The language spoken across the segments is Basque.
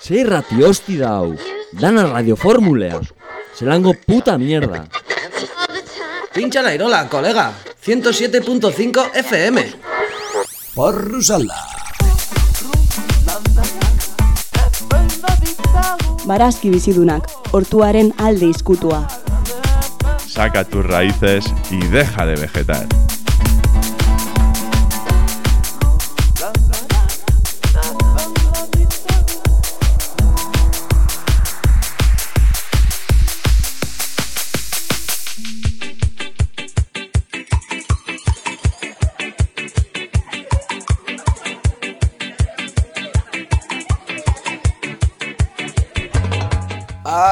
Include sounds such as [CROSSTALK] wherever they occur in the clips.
Sei rati hosti dau, dana radioformulea, zelango puta mierda. Pincha la irola, colega. 107.5 FM. Porrusalda. Barazki bizidunak, hortuaren alde izkutua. Saca tus raíces y deja de vegetar.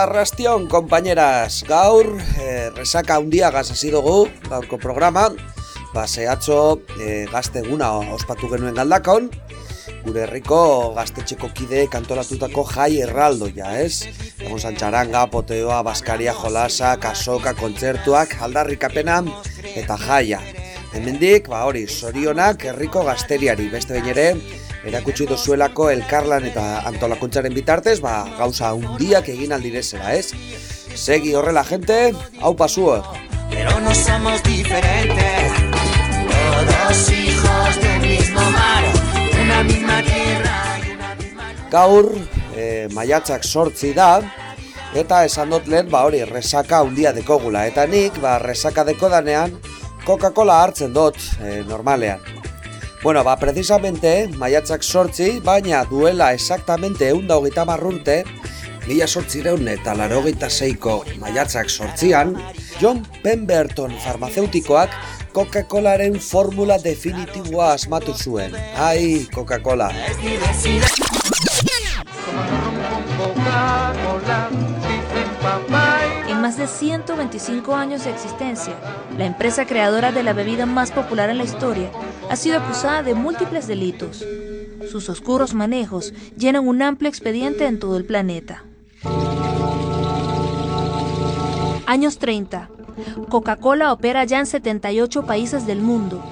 Arrastion, compañeras, gaur, eh, resaka handiagaz hasi dugu, gaurko programa, ba, zehatzo eh, gazte eguna ospatu genuen galdakon, gure herriko gaztetxeko kide kantolatutako jai erraldoia, ez? Egon zantxaranga, poteoa, baskaria, jolasa, kasoka, kontzertuak, aldarrikapena eta jaia. Hemendik, ba hori, sorionak herriko gazteriari, beste behin ere, erakutsi dozuelako elkarlan eta antolakuntzaren bitartez, ba, gauza hundiak egin aldirezera, ez? Segi horrela, gente, hau pasua. Pero no somos diferentes, todos hijos del mismo mar, una misma tierra y una misma... Gaur, e, maiatzak sortzi da, eta esan dut lehen, ba hori, resaka handia dekogula. Eta nik, ba, resaka dekodanean, Coca-Cola hartzen dut, e, normalean. Bueno, ba, precisamente, maiatzak sortzi, baina duela exactamente eunda hogeita marrurte, mila sortzireun eta laro zeiko maiatzak sortzian, John Pemberton farmaceutikoak Coca-Colaren formula definitiboa asmatu zuen. Ai, Coca-Cola. En más de 125 años de existencia, la empresa creadora de la bebida más popular en la historia ha sido acusada de múltiples delitos. Sus oscuros manejos llenan un amplio expediente en todo el planeta. Años 30. Coca-Cola opera ya en 78 países del mundo.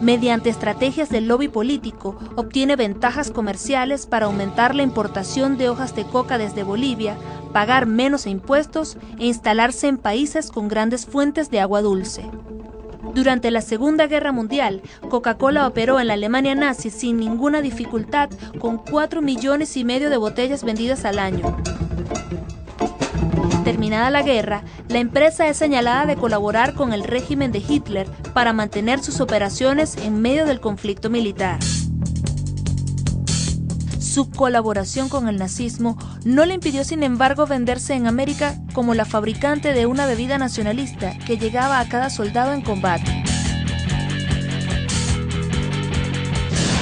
Mediante estrategias de lobby político, obtiene ventajas comerciales para aumentar la importación de hojas de coca desde Bolivia, pagar menos impuestos e instalarse en países con grandes fuentes de agua dulce. Durante la Segunda Guerra Mundial, Coca-Cola operó en la Alemania nazi sin ninguna dificultad, con 4 millones y medio de botellas vendidas al año. Terminada la guerra, la empresa es señalada de colaborar con el régimen de Hitler para mantener sus operaciones en medio del conflicto militar. Su colaboración con el nazismo no le impidió sin embargo venderse en América como la fabricante de una bebida nacionalista que llegaba a cada soldado en combate.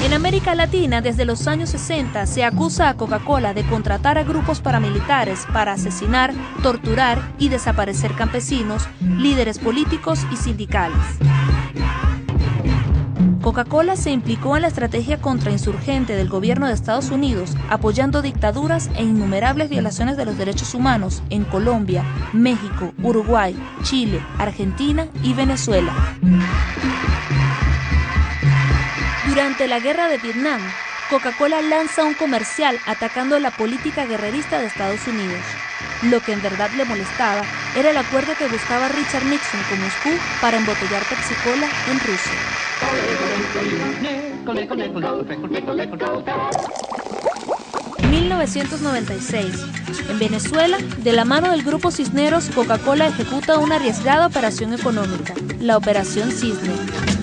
En América Latina, desde los años 60, se acusa a Coca-Cola de contratar a grupos paramilitares para asesinar, torturar y desaparecer campesinos, líderes políticos y sindicales. Coca-Cola se implicó en la estrategia contrainsurgente del gobierno de Estados Unidos, apoyando dictaduras e innumerables violaciones de los derechos humanos en Colombia, México, Uruguay, Chile, Argentina y Venezuela. Durante la guerra de Vietnam, Coca-Cola lanza un comercial atacando la política guerrerista de Estados Unidos. Lo que en verdad le molestaba era el acuerdo que buscaba Richard Nixon con Moscú para embotellar Pepsi-Cola en Rusia. 1996. En Venezuela, de la mano del grupo Cisneros, Coca-Cola ejecuta una arriesgada operación económica, la Operación Cisne.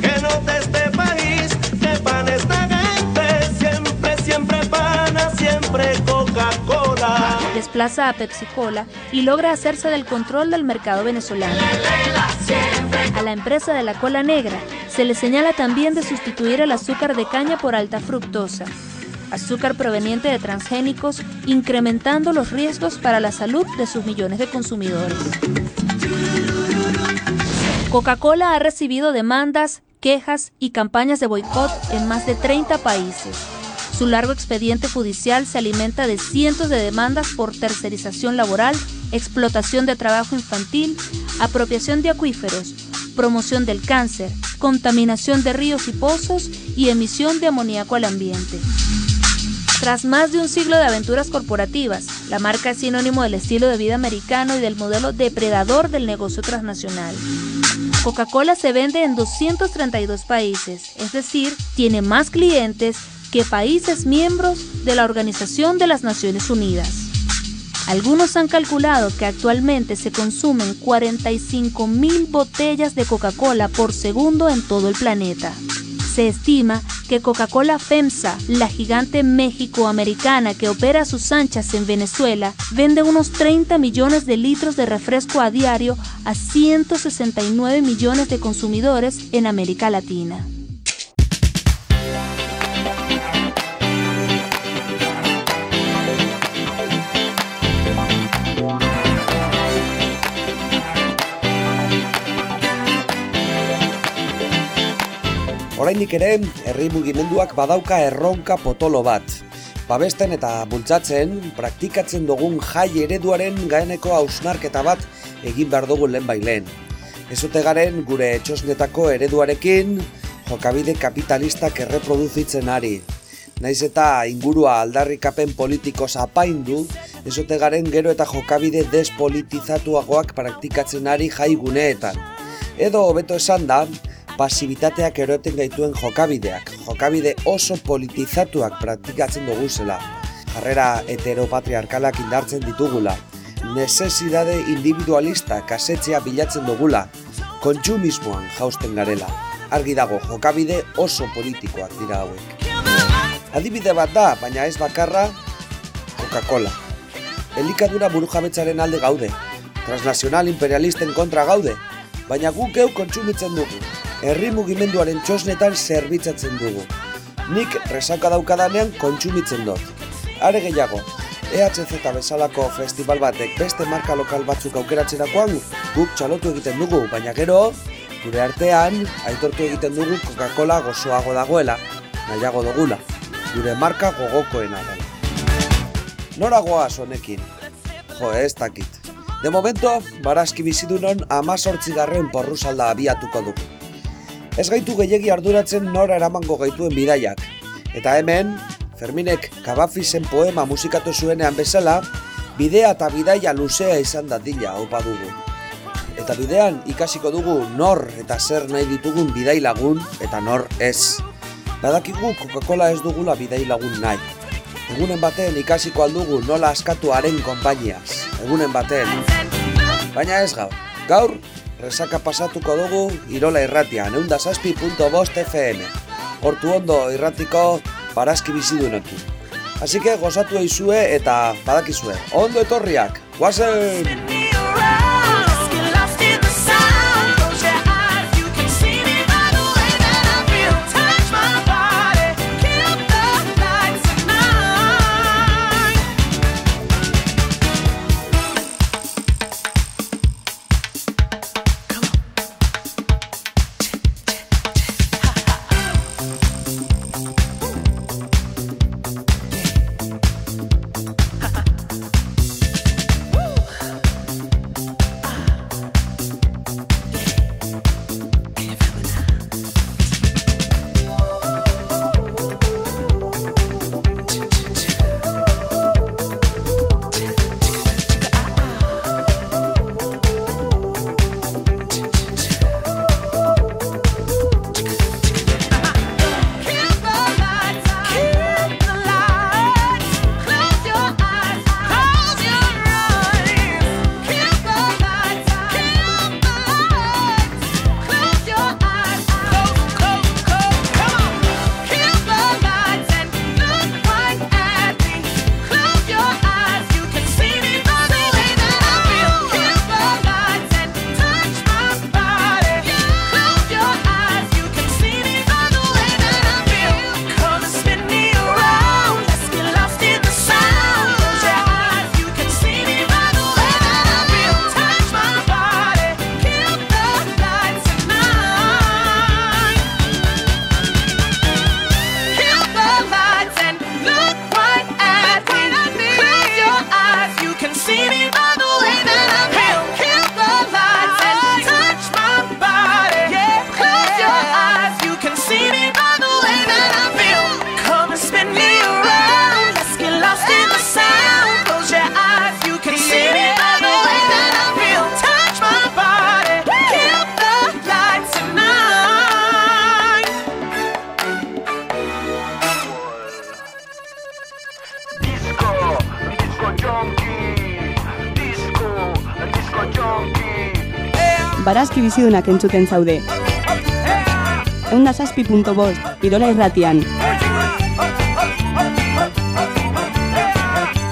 Que no de este país, que pan esta gente, siempre, siempre pana, siempre Coca-Cola. Desplaza a Pepsi-Cola y logra hacerse del control del mercado venezolano. A la empresa de la cola negra se le señala también de sustituir el azúcar de caña por alta fructosa, azúcar proveniente de transgénicos, incrementando los riesgos para la salud de sus millones de consumidores. Coca-Cola ha recibido demandas, quejas y campañas de boicot en más de 30 países. Su largo expediente judicial se alimenta de cientos de demandas por tercerización laboral, explotación de trabajo infantil, apropiación de acuíferos, promoción del cáncer, contaminación de ríos y pozos y emisión de amoníaco al ambiente. Tras más de un siglo de aventuras corporativas, la marca es sinónimo del estilo de vida americano y del modelo depredador del negocio transnacional. Coca-Cola se vende en 232 países, es decir, tiene más clientes que países miembros de la Organización de las Naciones Unidas. Algunos han calculado que actualmente se consumen 45 mil botellas de Coca-Cola por segundo en todo el planeta. Se estima que Coca-Cola FEMSA, la gigante méxico-americana que opera sus anchas en Venezuela, vende unos 30 millones de litros de refresco a diario a 169 millones de consumidores en América Latina. Oraindik ere, herri mugimenduak badauka erronka potolo bat. Babesten eta bultzatzen, praktikatzen dugun jai ereduaren gaeneko hausnarketa bat egin behar dugu lehen bailen. Ezute garen gure etxosnetako ereduarekin, jokabide kapitalistak erreproduzitzen ari. Naiz eta ingurua aldarrikapen politiko zapaindu, ezote garen gero eta jokabide despolitizatuagoak praktikatzen ari jai guneetan. Edo hobeto esan da, pasibitateak eroten gaituen jokabideak, jokabide oso politizatuak praktikatzen dugu zela. Jarrera heteropatriarkalak indartzen ditugula, necesidade individualista kasetzea bilatzen dugula, kontsumismoan jausten garela. Argi dago, jokabide oso politikoak dira hauek. Adibide bat da, baina ez bakarra, Coca-Cola. Elikadura burujabetzaren alde gaude, transnacional imperialisten kontra gaude, baina guk geu kontsumitzen dugu, herri mugimenduaren txosnetan zerbitzatzen dugu. Nik resaka daukadanean kontsumitzen dut. Are gehiago, EHZ bezalako festival batek beste marka lokal batzuk aukeratzerakoan guk txalotu egiten dugu, baina gero, gure artean, aitortu egiten dugu Coca-Cola gozoago dagoela, nahiago dugula, gure marka gogokoena dela. Nora goaz honekin? Jo, ez dakit. De momento, barazki bizidunon amazortzigarren porruzalda abiatuko dugu. Ez gaitu gehiegi arduratzen nora eramango gaituen bidaiak. Eta hemen, Ferminek Kabafisen poema musikatu zuenean bezala, bidea eta bidaia luzea izan dadila opa dugu. Eta bidean ikasiko dugu nor eta zer nahi ditugun bidai lagun eta nor ez. Badakigu Coca-Cola ez dugula bidai lagun nahi. Egunen baten ikasiko aldugu nola askatu haren konpainiaz. Egunen baten. Baina ez gaur. Gaur, resaka pasatuko dugu Irola irratia, neunda saspi.bost FM. Hortu ondo irratiko parazki bizidunekin. Así que gozatu eizue eta badakizue. Ondo etorriak, guazen! Barazki bizidunak entzuten zaude. Eunda zazpi punto bost, Irola irratian.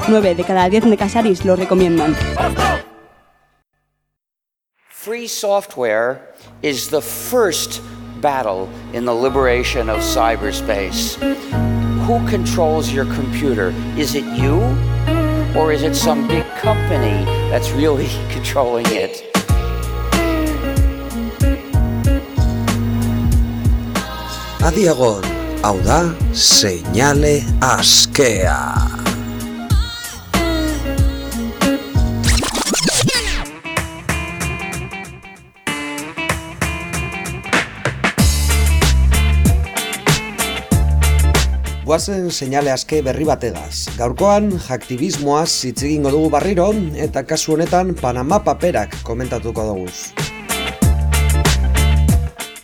9 de cada 10 necasaris lo recomiendan. Free software is the first battle in the liberation of cyberspace. Who controls your computer? Is it you? Or is it some big company that's really [LAUGHS] controlling it? Adiagon, hau da, seinale askea. Guazen seinale aske berri bategaz. Gaurkoan, jaktibismoaz hitz egingo dugu barriro, eta kasu honetan Panama paperak komentatuko dugu.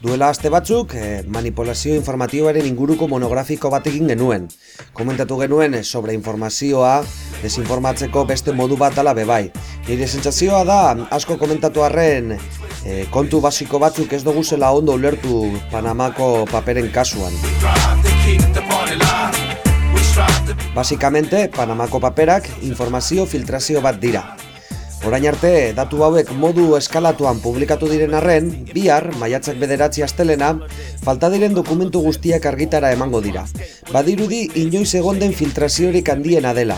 Duela aste batzuk, eh, manipulazio informatiboaren inguruko monografiko bat egin genuen. Komentatu genuen eh, sobre informazioa, desinformatzeko beste modu bat dala bebai. Nire sentsazioa da, asko komentatu arren, eh, kontu basiko batzuk ez dugu zela ondo ulertu Panamako paperen kasuan. Basikamente, Panamako paperak informazio filtrazio bat dira. Orain arte, datu hauek modu eskalatuan publikatu diren arren, bihar, maiatzak bederatzi astelena, falta diren dokumentu guztiak argitara emango dira. Badirudi, inoiz egon den filtraziorik handiena dela.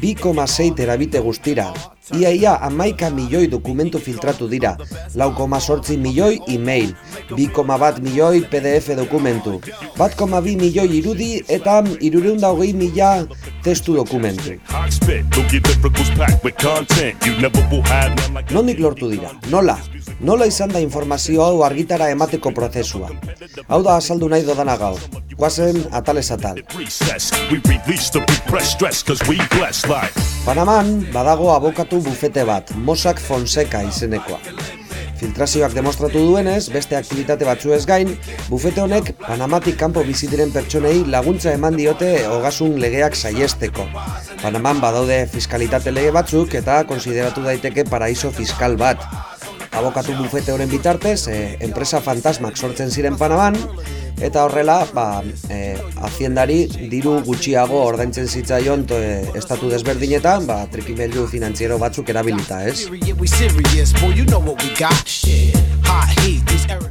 2,6 terabite guztira. Ia ia amaika milioi dokumentu filtratu dira. Lau koma sortzi milioi e-mail. 2,1 milioi PDF dokumentu. Bat koma bi milioi irudi eta irureunda hogei mila testu dokumentu. Nondik lortu dira? Nola? Nola izan da informazio hau argitara emateko prozesua? Hau da azaldu nahi dodana gaur. Guazen atales atal. Panaman badago abokatu bufete bat, Mossack Fonseca izenekoa. Filtrazioak demostratu duenez, beste aktivitate batzuez gain, bufete honek Panamatik kanpo bizi diren pertsonei laguntza eman diote ogasun legeak saiesteko. Panaman badaude fiskalitate lege batzuk eta konsideratu daiteke paraiso fiskal bat. Abokatu bufete horren bitartez, eh, enpresa fantasmak sortzen ziren Panaman, eta horrela, ba, eh, haziendari diru gutxiago ordaintzen zitzaion to, eh, estatu desberdinetan, ba, trikimailu finantziero batzuk erabilita, ez?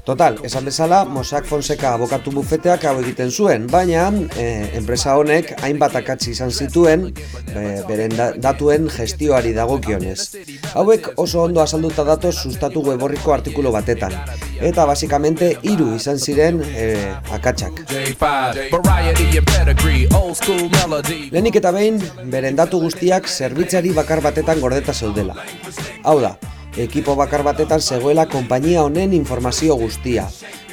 Total, esan bezala, Mossack Fonseca abokatu bufeteak hau egiten zuen, baina eh, enpresa honek hainbat akatsi izan zituen eh, beren da- datuen gestioari dagokionez. Hauek oso ondo azalduta datoz sustatu weborriko artikulu batetan. Eta basikamente hiru izan ziren eh, akatsak. Lehenik eta behin, beren datu guztiak zerbitzari bakar batetan gordeta zeudela. Hau da, ekipo bakar batetan zegoela konpainia honen informazio guztia.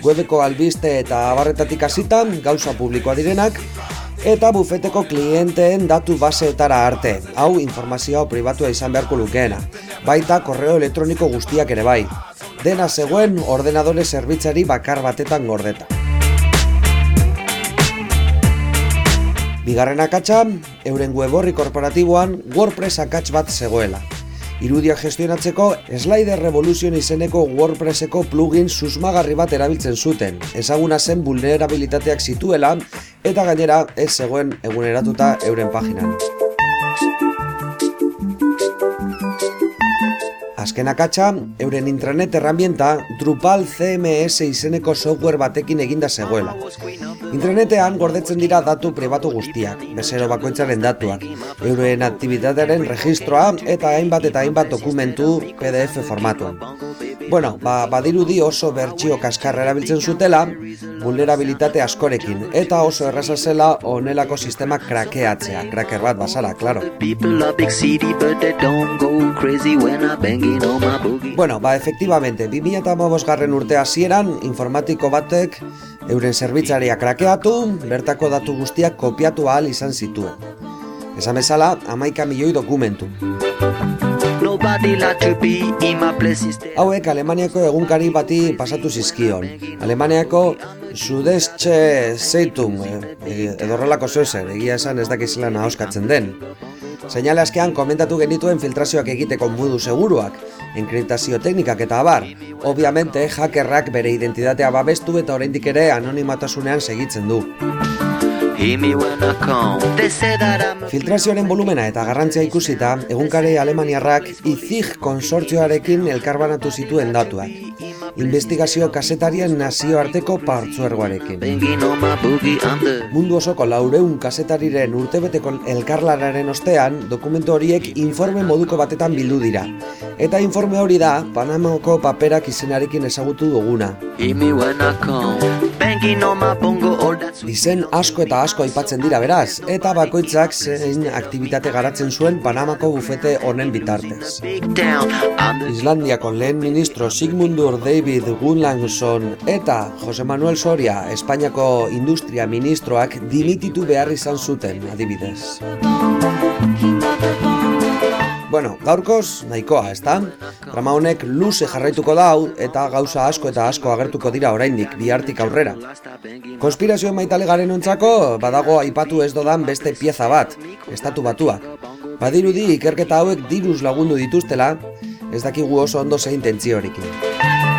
Webeko albiste eta abarretatik hasitan gauza publikoa direnak, eta bufeteko klienteen datu baseetara arte, hau informazioa pribatua izan beharko lukeena, baita korreo elektroniko guztiak ere bai. Dena zegoen ordenadore zerbitzari bakar batetan gordeta. Bigarren akatsa, euren weborri korporatiboan WordPress akats bat zegoela. Irudiak gestionatzeko Slider Revolution izeneko WordPresseko plugin susmagarri bat erabiltzen zuten. Ezaguna zen vulnerabilitateak zituela eta gainera ez zegoen eguneratuta euren paginan. Azken akatsa, euren intranet erramienta Drupal CMS izeneko software batekin eginda zegoela. Intranetean gordetzen dira datu pribatu guztiak, bezero bakoitzaren datuak, euren aktivitatearen registroa eta hainbat eta hainbat dokumentu PDF formatuan. Bueno, ba, badirudi oso bertsio kaskarra erabiltzen zutela, vulnerabilitate askorekin, eta oso erraza zela onelako sistema krakeatzea, kraker bat bazara, claro. Bueno, ba, efectivamente, 2008 garren urte hasieran informatiko batek euren zerbitzaria krakeatu, bertako datu guztiak kopiatu ahal izan zituen. Esan bezala, amaika milioi dokumentu. Hauek Alemaniako egunkari bati pasatu zizkion. Alemaniako Sudestxe Zeitung, eh, edo horrelako zozer, egia esan ez dakizela nahoskatzen den. Seinale askean komentatu genituen filtrazioak egiteko modu seguruak, enkriptazio teknikak eta abar. Obviamente, hackerrak bere identitatea babestu eta oraindik ere anonimatasunean segitzen du. Filtrazioaren volumena eta garrantzia ikusita, egunkare alemaniarrak IZIG konsortzioarekin elkarbanatu zituen datuak. Investigazio kasetarien nazioarteko partzuergoarekin. Mundu osoko laureun kasetariren urtebeteko elkarlararen ostean, dokumentu horiek informe moduko batetan bildu dira. Eta informe hori da, Panamako paperak izenarekin ezagutu duguna. Izen asko eta asko aipatzen dira beraz, eta bakoitzak zein aktivitate garatzen zuen Panamako bufete honen bitartez. Islandiako lehen ministro Sigmundur David Gunnlaugsson eta Jose Manuel Soria Espainiako industria ministroak dimititu behar izan zuten adibidez. Bueno, gaurkoz nahikoa, ezta? Drama honek luze jarraituko dau eta gauza asko eta asko agertuko dira oraindik bihartik aurrera. Konspirazioen maitale garen ontzako badago aipatu ez dodan beste pieza bat, estatu batuak. Badirudi ikerketa hauek diruz lagundu dituztela, ez dakigu oso ondo zein tentziorekin.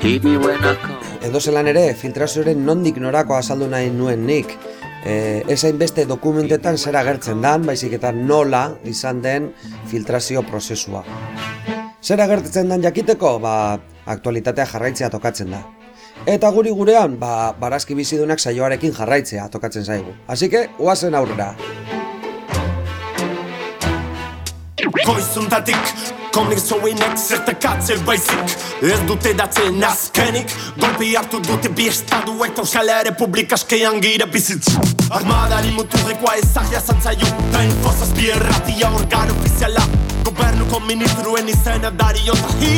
Edo zelan ere, filtrazioaren nondik norako azaldu nahi nuen nik, e, ezain beste dokumentetan zer agertzen dan, baizik eta nola izan den filtrazio prozesua. Zer agertzen dan jakiteko, ba, aktualitatea jarraitzea tokatzen da. Eta guri gurean, ba, barazki bizidunak saioarekin jarraitzea tokatzen zaigu. Así que, oazen aurrera. Goizuntatik komunikazioinek zertakatzen baizik Ez dute datzen azkenik Golpi hartu dute bi estadu eta Euskal Republika askean gira bizitz Armadari muturrekoa ezagia zantzaio Da infozaz bierratia organ ofiziala Gobernuko ministruen izena dario eta hi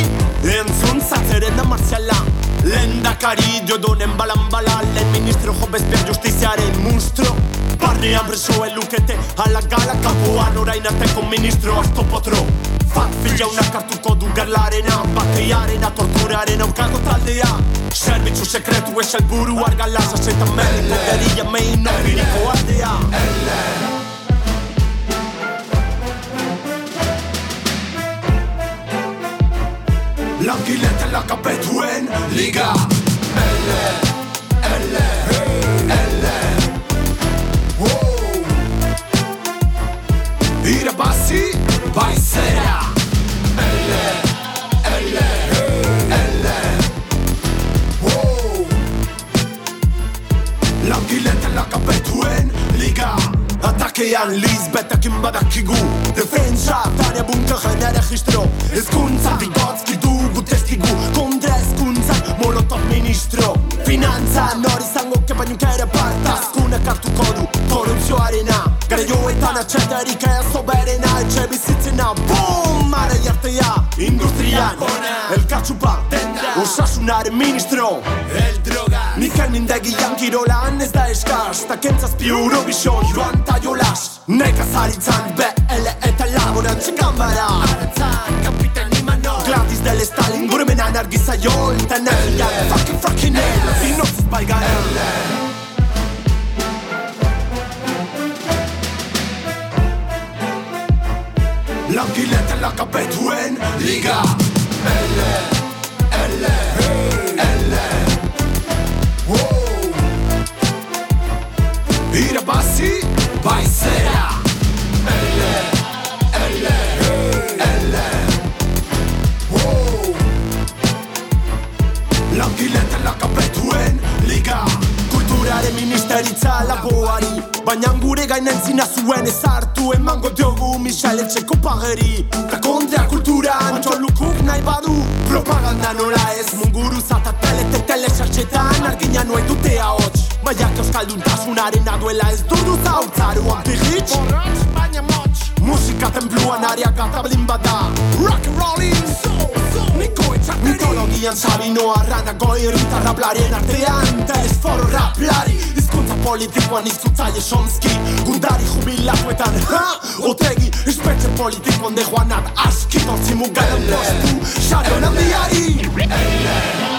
Entzun zatzeren da marziala Lendakari diodonen balan bala Lehen ministro jo bezpia justiziaren monstro Barnean preso elukete ala gala Kapoan orain arteko ministro asto potro Fat jaunak hartuko du gerlarena Bakeiarena, torturaren aurkako taldea. Zerbitzu sekretu ez helburu argala Zazetan meri poderia mein nobiriko aldea L'anguillette, la capette ou les gars. Elle est, elle est, elle est. Wow. Irabassi, Baisera. Elle est, elle est, elle est. Wow. L'anguillette, la capette ou les gars. Atakijan Lisbeta kim badak kigu Defensa, tanja bun të hënere hishtë ro Iskun sa t'i gocki testigu Kontra ezkuntza, molotov ministro Finantza, nor izango kepainuk ere part Azkunak hartuko du, korrupzioarena. Gara joetan atxeterik ea soberena Etxe bizitzena, boom, mare jartea Industrian, elkartxupa Osasunaren ministro. El droga. Mikel Mindegian kirolan ez da eskaz. Ta kentzazpi Eurovision joan ta jolas Nekazaritzan BL eta laborantze gambara imano Gladys del Stalin. Gure menan argiza jol Ta nahian fucking fucking hell. Inotz bai gara Langilete lakapetuen liga. Elle, elle, elle ministeritza laboari Baina gure gainen zina zuen ezartu Emango diogu Michel etxeko pageri. Ta kontra kultura antxolukuk nahi badu Propaganda nola ez. Munguru zata telete telesartxetan Argina nuen dute ahots. Baiak euskalduntasunaren aduela ez dudu zautzaruan pijitx baina motx. Musika templuan ariak atablin bada Mitologian sabino arrana goi herritarra blaren artean. Telesforo raplari Hizkuntza politikoan izkutzaile Chomsky. Gundari jubilatuetan ha? Otegi espetxe politikoan de Juanat Aski. Tortzi mugaren postu Sharon handiari Langilete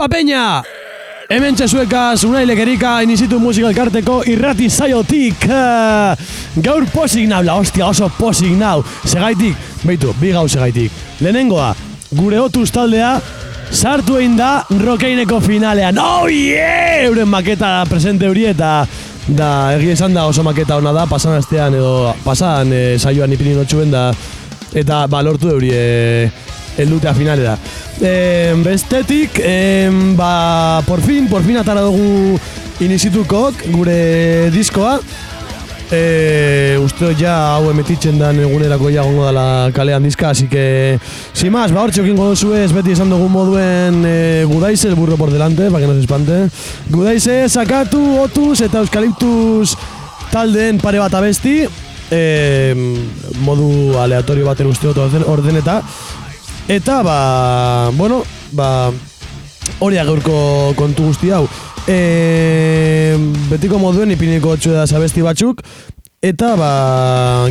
Hau papeña! Hemen txesuekaz, unai legerika, inizitu musika elkarteko irrati zaiotik. Eh, gaur posik nabla, ostia, oso posik nau. Segaitik, beitu, bi gau segaitik. Lehenengoa, gure otuz taldea, sartu egin da rokeineko finalean. Oh yeah! Euren maketa presente hori eta da egia esan da oso maketa ona da, pasan astean edo pasan e, saioan ipini notxuen da eta ba, lortu euri e, eldutea finalera. E, bestetik, e, ba, por fin, por fin atara dugu inizitukok gure diskoa. E, uste ja hau emetitzen dan egunerako ja gongo dala kalean diska, así que sin más, ba hortxe okingo duzu ez beti esan dugun moduen e, gudaize, el burro por delante, para que no se espante. Gudaize, sakatu, otus eta euskaliptus taldeen pare bat abesti, e, modu aleatorio baten uste dut orden, ordeneta. Eta, ba, bueno, ba, hori gaurko kontu guzti hau. E, betiko moduen ipiniko txue da zabesti batzuk, eta, ba,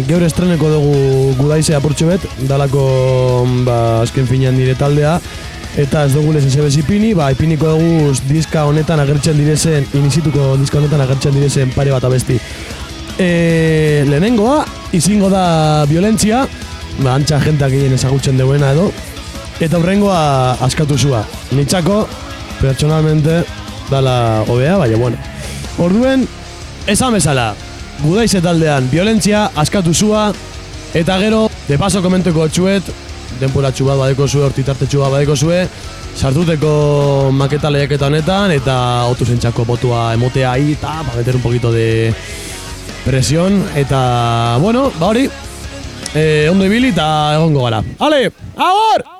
gaur estreneko dugu gudaise apurtxo bet, dalako, ba, azken finean nire taldea, eta ez dugu lesen zebez ipini, ba, ipiniko dugu diska honetan agertzen direzen, inizituko diska honetan agertzen direzen pare bat abesti. E, lehenengoa, izingo da violentzia, antxa jentak egin ezagutzen duena edo, eta hurrengoa askatu zua. Nitzako, pertsonalmente, dala hobea, baina bueno. Orduen, esan bezala, gudaize taldean, violentzia, askatu zua, eta gero, de paso komenteko txuet, denpora bat badeko zue, hortitarte bat badeko zue, sartuteko maketa lehiaketa honetan, eta otu zentzako botua emotea ahi, eta ba, meter un poquito de presión, eta, bueno, ba hori, eh, ondo ibili eta egongo gara. Ale, agor!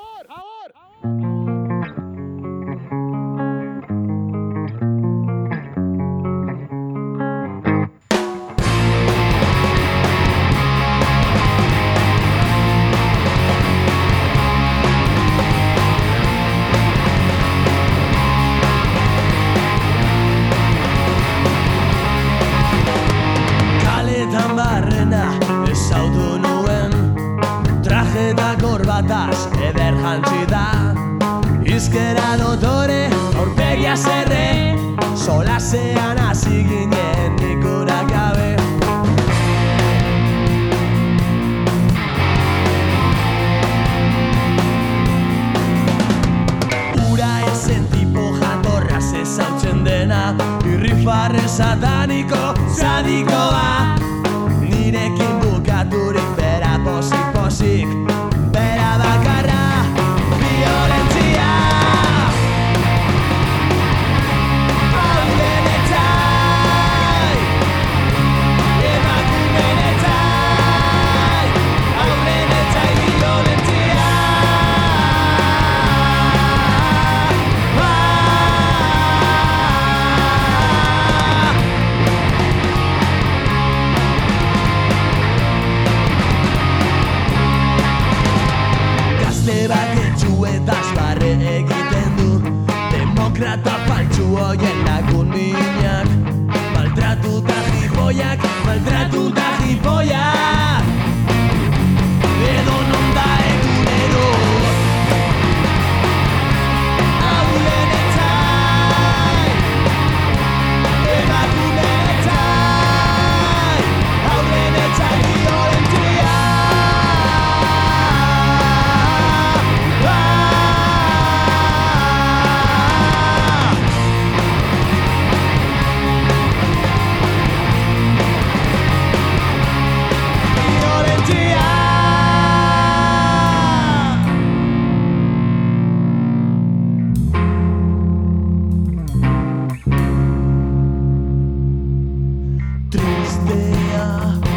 Dotore aurpegia zerre Solasean hasi ginen ikurak gabe. Ura ezen tipo jatorraz ezautzen dena Irrifarre sataniko zadikoa. Nirekin bukaturik bera posik posik Bera bakarra faltsu hoien lagun minak Maltratuta jipoiak, maltratuta jipoiak Yeah.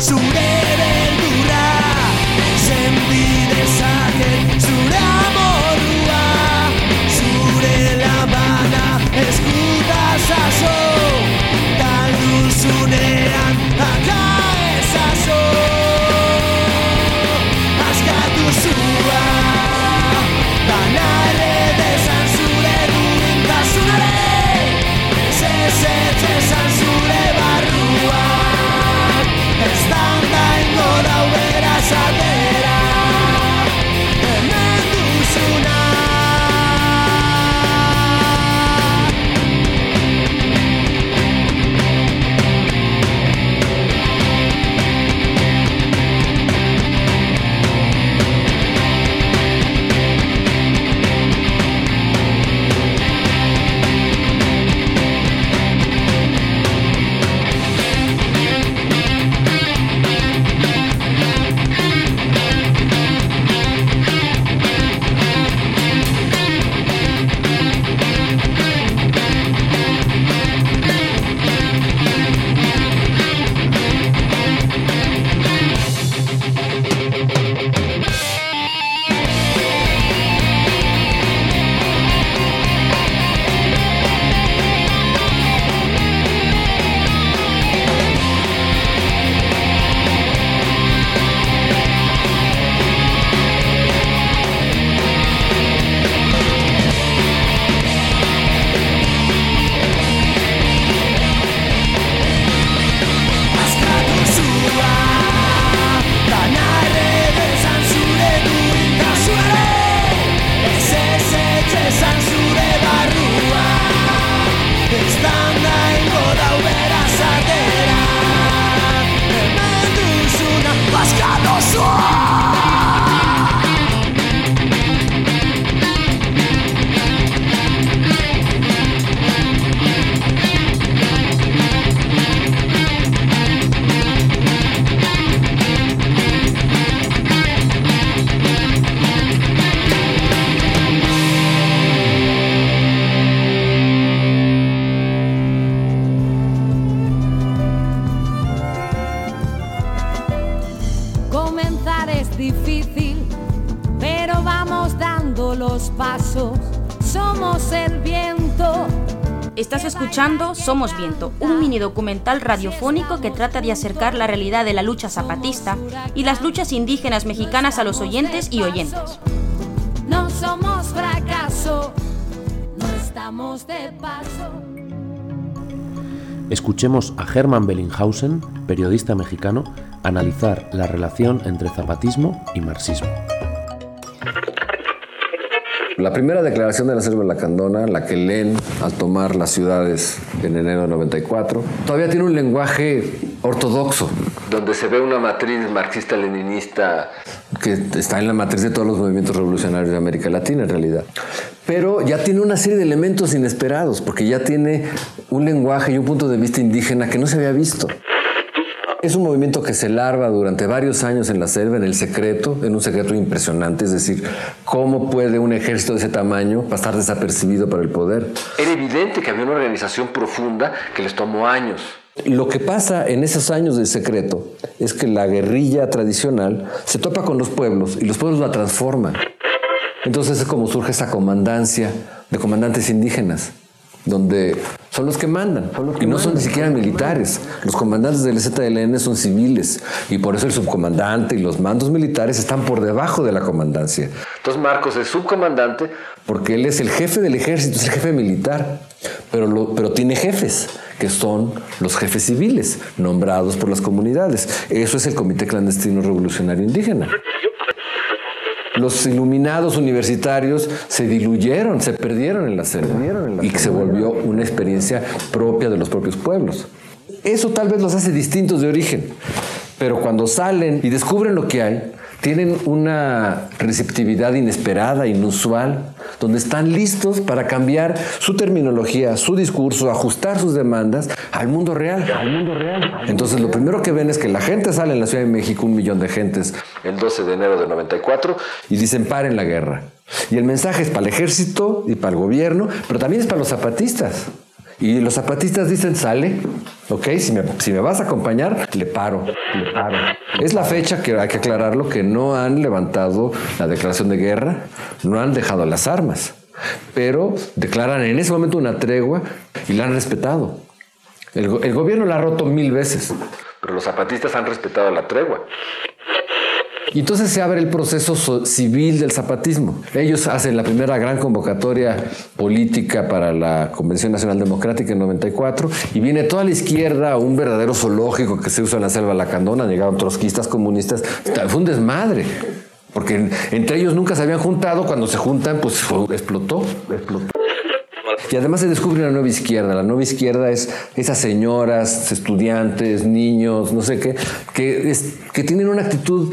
zure Somos Viento, un mini documental radiofónico que trata de acercar la realidad de la lucha zapatista y las luchas indígenas mexicanas a los oyentes y oyentes. No somos fracaso, no estamos de paso. Escuchemos a Hermann Bellinghausen, periodista mexicano, analizar la relación entre zapatismo y marxismo. La primera declaración de la Selva Lacandona, la que leen al tomar las ciudades en enero de 94, todavía tiene un lenguaje ortodoxo, donde se ve una matriz marxista-leninista que está en la matriz de todos los movimientos revolucionarios de América Latina en realidad. Pero ya tiene una serie de elementos inesperados, porque ya tiene un lenguaje y un punto de vista indígena que no se había visto. Es un movimiento que se larva durante varios años en la selva, en el secreto, en un secreto impresionante, es decir, ¿cómo puede un ejército de ese tamaño pasar desapercibido para el poder? Era evidente que había una organización profunda que les tomó años. Lo que pasa en esos años de secreto es que la guerrilla tradicional se topa con los pueblos y los pueblos la transforman. Entonces es como surge esa comandancia de comandantes indígenas, donde son los que mandan y no son ni siquiera militares. Los comandantes del ZLN son civiles y por eso el subcomandante y los mandos militares están por debajo de la comandancia. Entonces Marcos es subcomandante porque él es el jefe del ejército, es el jefe militar, pero, lo- pero tiene jefes que son los jefes civiles nombrados por las comunidades. Eso es el Comité Clandestino Revolucionario Indígena. Los iluminados universitarios se diluyeron, se perdieron en la selva y que se volvió una experiencia propia de los propios pueblos. Eso tal vez los hace distintos de origen, pero cuando salen y descubren lo que hay, tienen una receptividad inesperada, inusual, donde están listos para cambiar su terminología, su discurso, ajustar sus demandas al mundo real. Entonces lo primero que ven es que la gente sale en la Ciudad de México, un millón de gentes, el 12 de enero de 94, y dicen paren la guerra. Y el mensaje es para el ejército y para el gobierno, pero también es para los zapatistas. Y los zapatistas dicen, sale, ok, si me, vas a acompañar, le paro, le paro. Es la fecha que hay que aclararlo, que no han levantado la declaración de guerra, no han dejado las armas, pero declaran en ese momento una tregua y la han respetado. El, el gobierno la ha roto mil veces, pero los zapatistas han respetado la tregua. Y entonces se abre el proceso so- civil del zapatismo. Ellos hacen la primera gran convocatoria política para la Convención Nacional Democrática en 94 y viene toda la izquierda, un verdadero zoológico que se usa en la selva lacandona, llegaron trotskistas comunistas, fue un desmadre. Porque en- entre ellos nunca se habían juntado, cuando se juntan, pues explotó, explotó. Y además se descubre una nueva izquierda. La nueva izquierda es esas señoras, estudiantes, niños, no sé qué, que tienen una actitud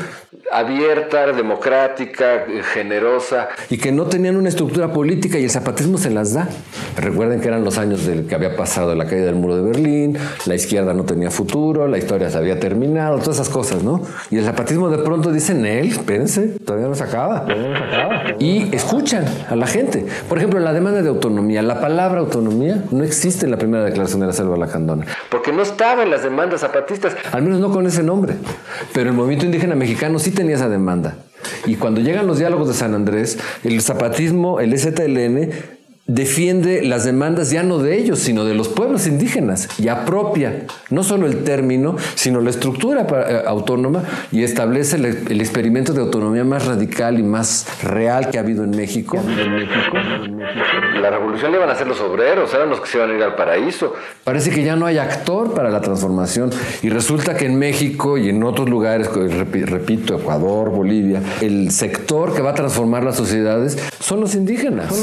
abierta, democrática, generosa y que no tenían una estructura política y el zapatismo se las da. Recuerden que eran los años del que había pasado la caída del muro de Berlín, la izquierda no tenía futuro, la historia se había terminado, todas esas cosas, ¿no? Y el zapatismo de pronto dice, él, espérense, todavía no se acaba. Y escuchan a la gente. Por ejemplo, la demanda de autonomía, la palabra autonomía no existe en la primera declaración de la selva lacandona. Porque no estaba en las demandas zapatistas, al menos no con ese nombre. Pero el movimiento indígena mexicano sí tenía esa demanda. Y cuando llegan los diálogos de San Andrés, el zapatismo, el ZLN, defiende las demandas ya no de ellos, sino de los pueblos indígenas y apropia no solo el término, sino la estructura eh, autónoma y establece el, el experimento de autonomía más radical y más real que ha habido en México. La revolución le iban a hacer los obreros, eran los que se iban a ir al paraíso. Parece que ya no hay actor para la transformación y resulta que en México y en otros lugares, repito, Ecuador, Bolivia, el sector que va a transformar las sociedades son los indígenas.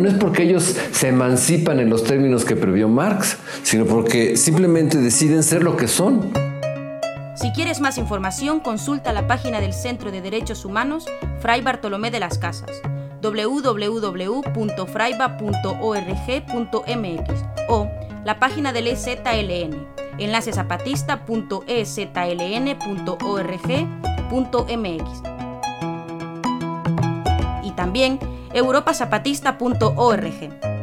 No es porque ellos se emancipan en los términos que previó Marx, sino porque simplemente deciden ser lo que son. Si quieres más información, consulta la página del Centro de Derechos Humanos Fray Bartolomé de las Casas www.fraiba.org.mx o la página del EZLN enlacesapatista.ezln.org.mx y también europazapatista.org.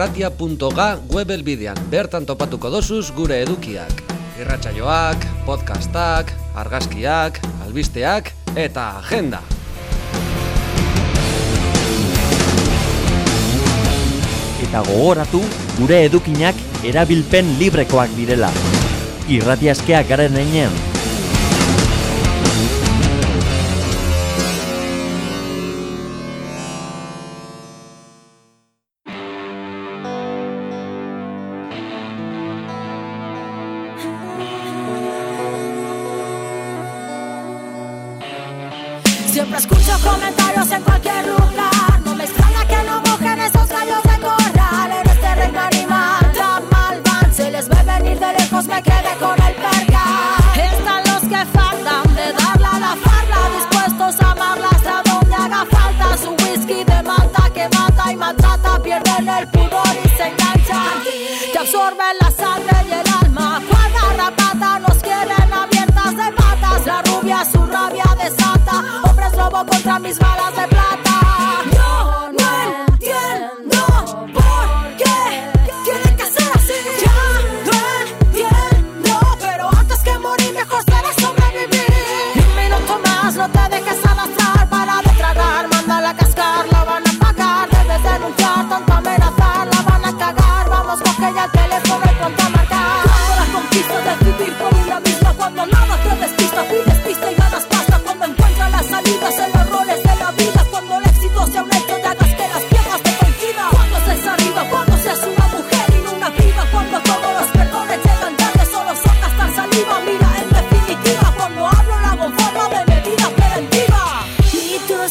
irratia.ga webelbidean bertan topatuko dosuz gure edukiak. Irratsaioak, podcastak, argazkiak, albisteak eta agenda. Eta gogoratu gure edukinak erabilpen librekoak direla. Irratia garen einen.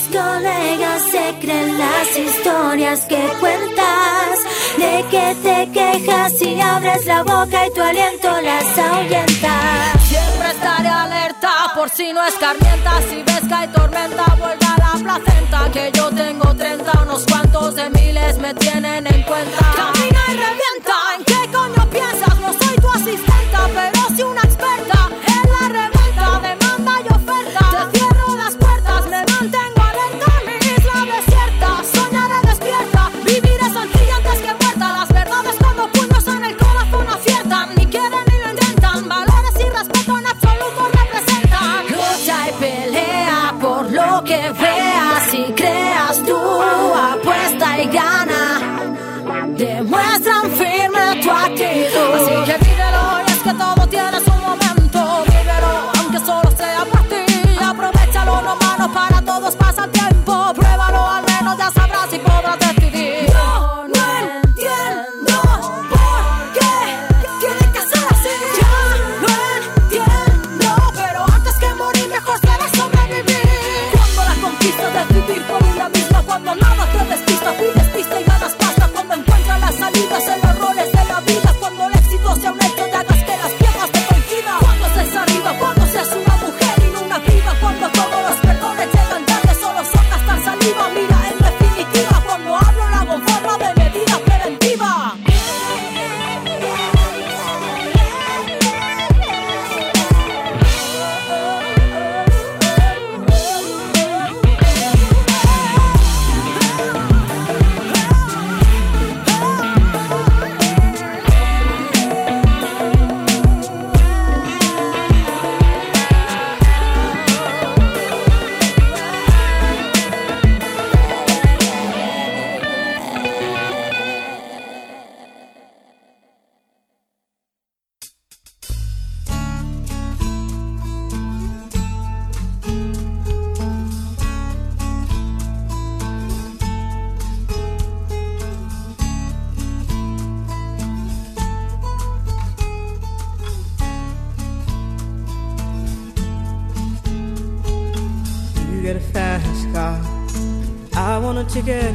Colegas se creen las historias que cuentas. De que te quejas y abres la boca y tu aliento las ahuyenta. Siempre estaré alerta por si no escarmienta. Si ves que hay tormenta, vuelve a la placenta. Que yo tengo 30, unos cuantos de miles me tienen en cuenta. Camina y revienta. ¿En qué coño piensas? No soy tu asistenta, pero sí una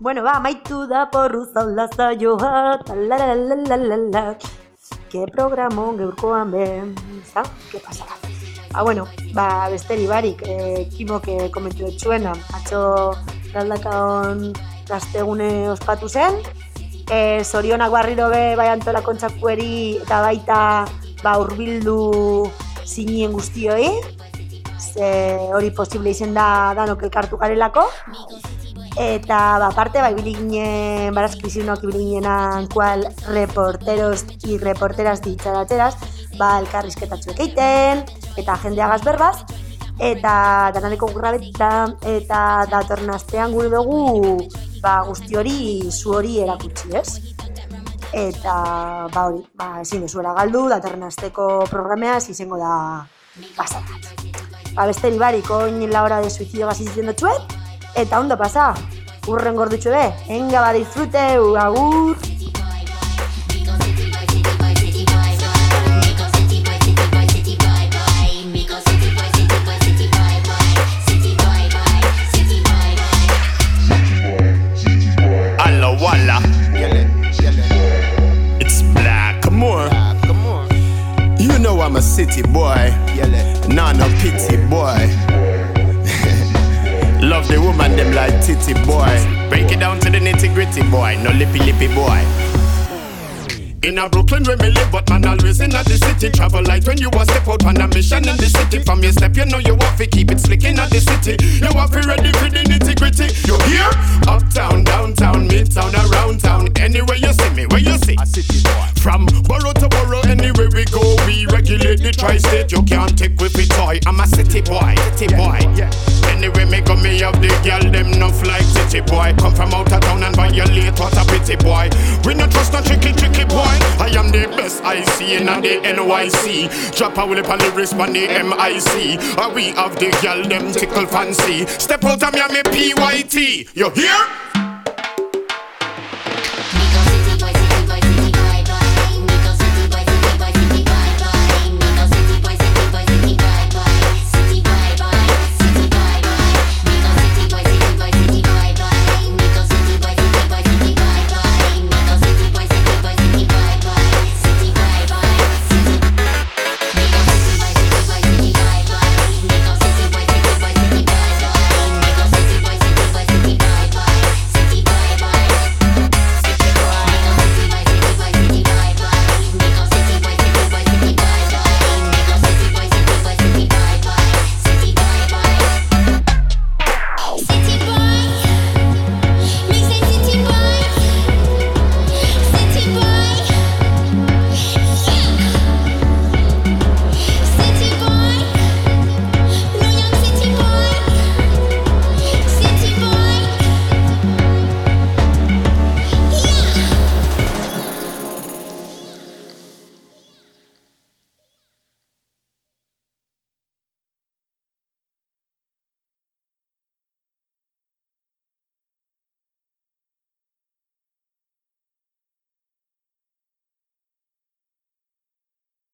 Bueno, ba, maitu da porru zaula zaioa, talalalalala. Ke programo geurkoan ben, za? Ke pasa? Ah, bueno, ba, besteri barik, eh, kimo que komentu etxuena, atxo galdakaon gaztegune ospatu zen, eh, zorionak barriro be, bai antola kontxakueri, eta baita, ba, urbildu zinien guztioi, ze hori posible izen da danok elkartu garelako, Eta, ba, aparte, ba, ibili ginen, barazkizunok ibili ginenan, kual reporteros y reporteras ditxarateras, ba, elkarrizketatxuek eiten, eta jendeagaz berbaz, eta danadeko gurrabeta, eta datorren astean gure dugu, ba, guzti hori, zu hori erakutsi, ez? Eta, ba, hori, ba, ezin dezuela galdu, datorren asteko programea, ez izango da pasatat. Ba, besteri barik, oin la hora de suicidio gazizitzen dutxuet, eta ondo pasa, urren gordutxo be, enga ba disfruteu, agur! I'm a city boy. Boy. Love the woman, them like titty boy. Break it down to the nitty gritty boy, no lippy lippy boy. In a Brooklyn where me live, but man always in a the city. Travel light when you a step out on a mission in the city. From your step, you know you have to keep it slick in the city. You have to ready for the nitty gritty. You here? Uptown, downtown, midtown, around town. Anywhere you see me, where you see? A city boy. From borough to borough, anywhere we go, we regulate the tri-state. You can't take with it toy. I'm a city boy, city boy. Yeah. Anyway, me me have the girl them enough like city boy. Come from out of town and violate what a pity boy. We no trust no tricky tricky boy. I am the best I see in the NYC. Drop a on the wrist on the MIC. Or we have the girl them tickle fancy. Step out of me, a PYT. You hear?